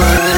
world.